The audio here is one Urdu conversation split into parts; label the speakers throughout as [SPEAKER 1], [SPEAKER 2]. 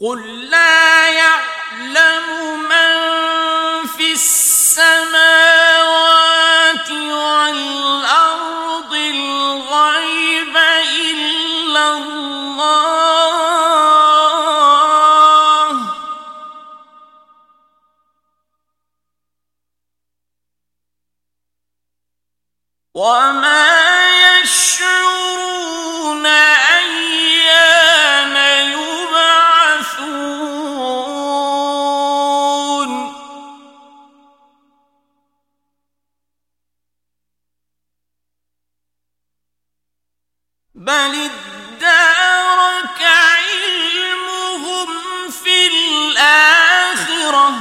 [SPEAKER 1] قل لا يعلم بل ادارك علمهم في الآخرة.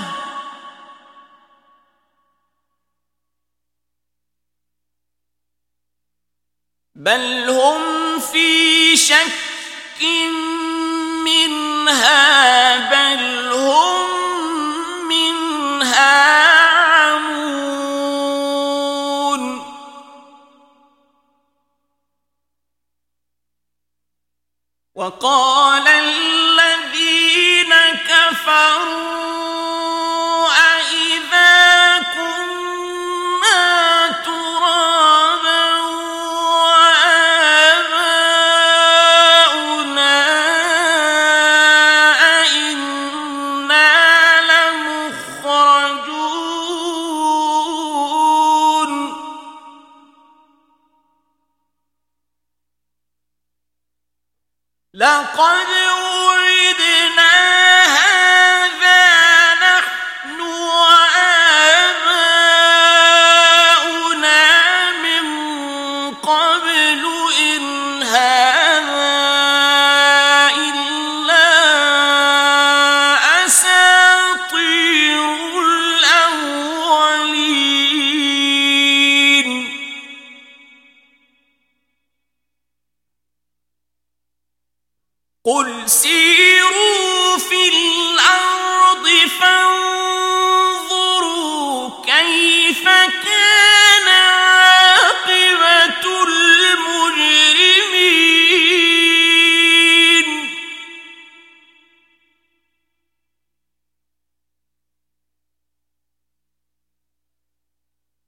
[SPEAKER 1] بل هم في شك منها بل وقال لقد قل سيروا في الأرض فانظروا كيف كان عاقبة المجرمين.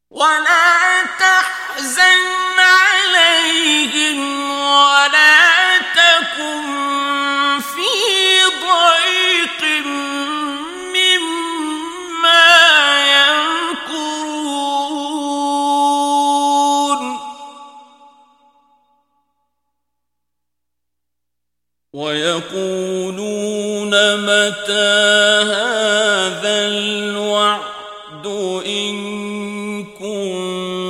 [SPEAKER 1] ولا ويقولون متى هذا الوعد إن كنتم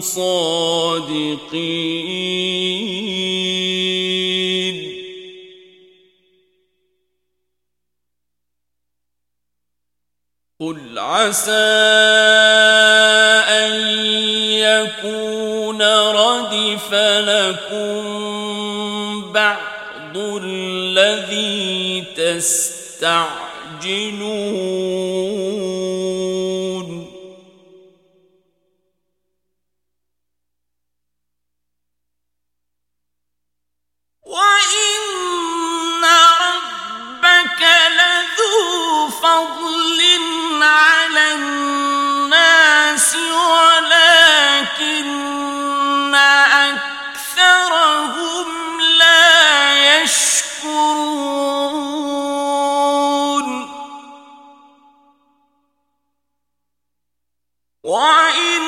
[SPEAKER 1] صادقين؟ قل عسى لكم بعض الذي تستعجلون لا وإن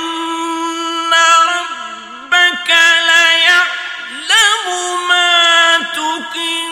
[SPEAKER 1] ربك ليعلم ما تكن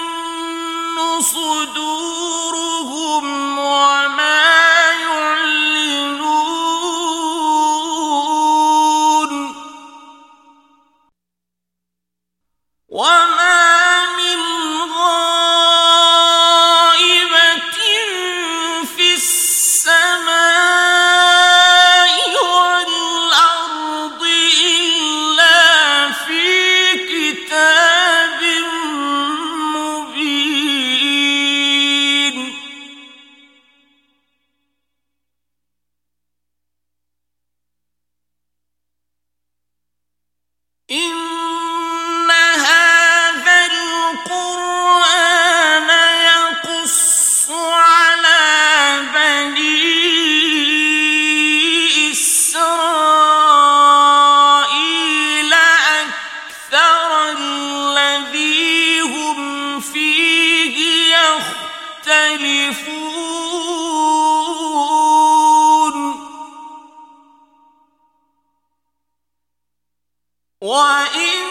[SPEAKER 1] وَإِن